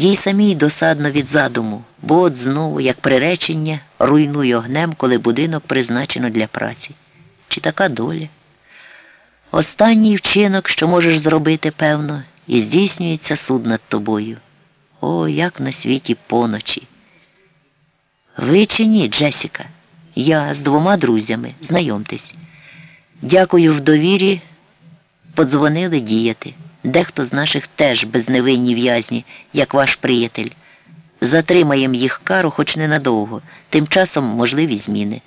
Їй самій досадно від задуму, бо от знову, як приречення, руйнує огнем, коли будинок призначено для праці. Чи така доля? Останній вчинок, що можеш зробити, певно, і здійснюється суд над тобою. О, як на світі поночі. Ви чи ні, Джесіка? Я з двома друзями, знайомтесь. Дякую в довірі. Подзвонили діяти. Дехто з наших теж безневинні в'язні, як ваш приятель. Затримаємо їх кару хоч ненадовго, тим часом можливі зміни.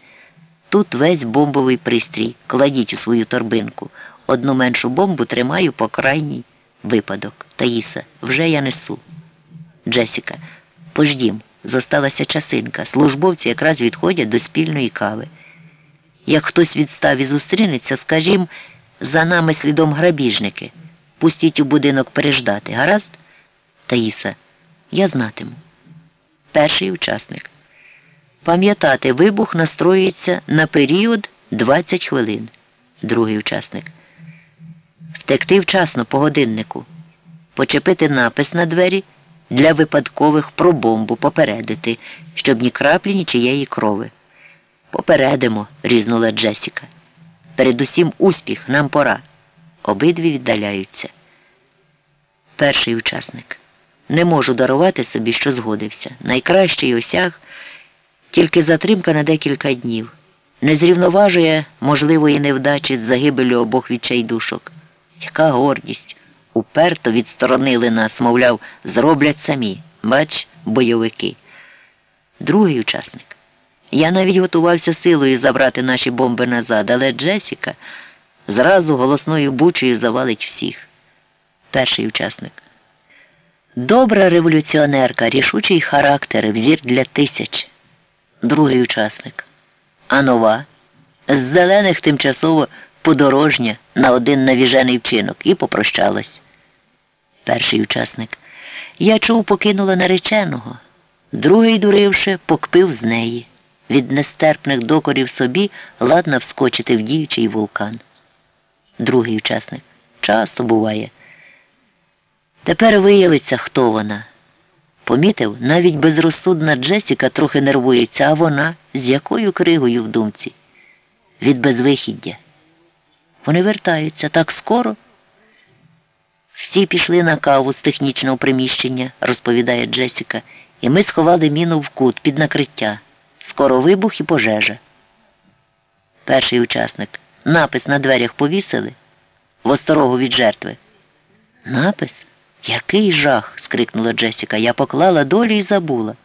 Тут весь бомбовий пристрій. Кладіть у свою торбинку. Одну меншу бомбу тримаю по крайній випадок. Таїса, вже я несу. Джесіка, пождім, зосталася часинка. Службовці якраз відходять до спільної кави. Як хтось відстав і зустрінеться, скажімо, за нами слідом грабіжники. Пустіть у будинок переждати, гаразд? Таїса, я знатиму. Перший учасник. Пам'ятати, вибух настроюється на період 20 хвилин. Другий учасник. Втекти вчасно по годиннику. Почепити напис на двері для випадкових про бомбу попередити, щоб ні краплі, ні чиєї крови. Попередимо, різнула Джесіка. Передусім успіх, нам пора. Обидві віддаляються. Перший учасник. Не можу дарувати собі, що згодився. Найкращий осяг тільки затримка на декілька днів. Не зрівноважує можливої невдачі з загибелю обох відчайдушок. Яка гордість! Уперто відсторонили нас, мовляв, зроблять самі. Бач, бойовики. Другий учасник. Я навіть готувався силою забрати наші бомби назад, але Джесіка зразу голосною бучею завалить всіх. Перший учасник. Добра революціонерка, рішучий характер, взір для тисяч. Другий учасник. А нова. З зелених тимчасово подорожня на один навіжений вчинок і попрощалась. Перший учасник. Я чув, покинула нареченого. Другий, дуривши, покпив з неї. Від нестерпних докорів собі ладна вскочити в діючий вулкан. Другий учасник. Часто буває. Тепер виявиться, хто вона. Помітив, навіть безрозсудна Джесіка трохи нервується, а вона з якою кригою в думці? Від безвихіддя. Вони вертаються так скоро. Всі пішли на каву з технічного приміщення, розповідає Джесіка, і ми сховали міну в кут під накриття. Скоро вибух і пожежа. Перший учасник. Напис на дверях повісили в осторогу від жертви. Напис? Який жах. скрикнула Джесіка. Я поклала долю і забула.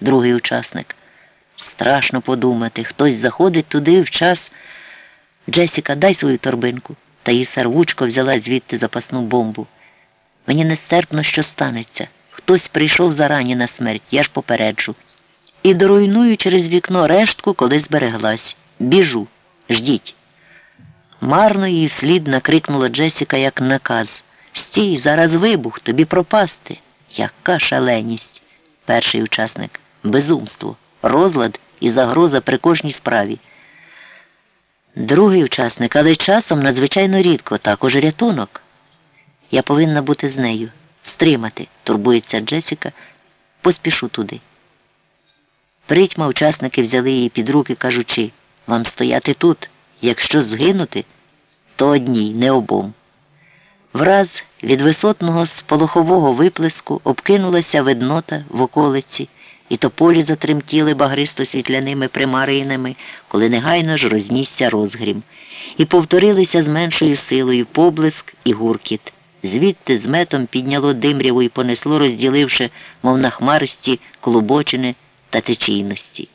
Другий учасник. Страшно подумати. Хтось заходить туди в час. Джесіка, дай свою торбинку. Таїса рвучко взяла звідти запасну бомбу. Мені нестерпно, що станеться. Хтось прийшов зарані на смерть, я ж попереджу. І доруйную через вікно рештку, коли збереглась. Біжу. Ждіть. Марно її слід накрикнула Джесіка як наказ. Стій, зараз вибух, тобі пропасти. Яка шаленість. Перший учасник. Безумство, розлад і загроза при кожній справі. Другий учасник, але часом надзвичайно рідко, також рятунок. Я повинна бути з нею. Стримати, турбується Джесіка, поспішу туди. Притьма учасники взяли її під руки, кажучи, вам стояти тут. Якщо згинути, то одній, не обом. Враз від висотного сполохового виплеску обкинулася виднота в околиці, і тополі затремтіли багристо світляними примаринами, коли негайно ж рознісся розгрім, і повторилися з меншою силою поблиск і гуркіт. Звідти з метом підняло димряву і понесло, розділивши, мов на хмаристі, клубочини та течійності.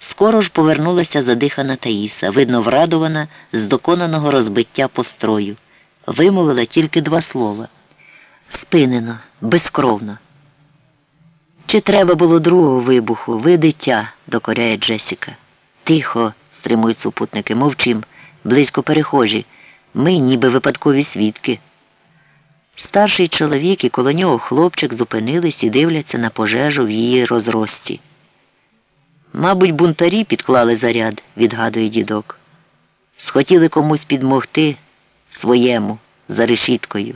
Скоро ж повернулася задихана Таїса, видно, врадована з доконаного розбиття построю. Вимовила тільки два слова. Спинено, безкровно. Чи треба було другого вибуху? Ви дитя, докоряє Джесіка. Тихо, стримують супутники, мовчим, близько перехожі. Ми ніби випадкові свідки. Старший чоловік і коло нього хлопчик зупинились і дивляться на пожежу в її розрості. Мабуть, бунтарі підклали заряд, відгадує дідок. Схотіли комусь підмогти своєму за решіткою.